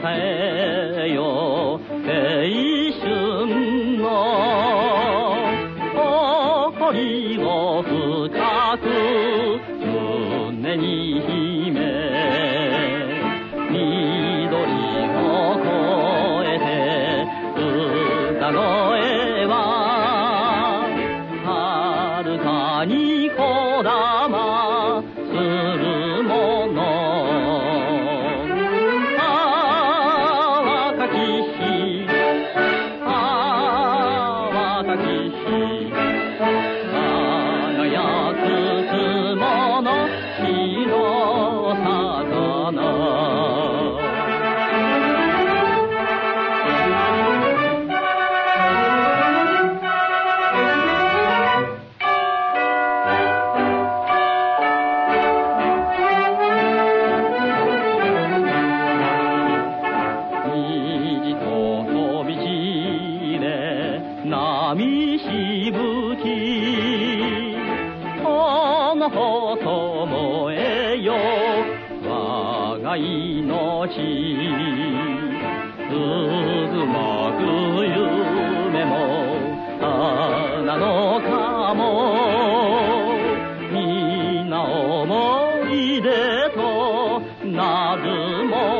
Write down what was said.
せよ。青春の誇りを深く胸に秘め緑を越えて歌声は遥かにこだまする。紙しぶき花ほともえよ。我が命。渦巻く夢も花のかもみんな思い出となずも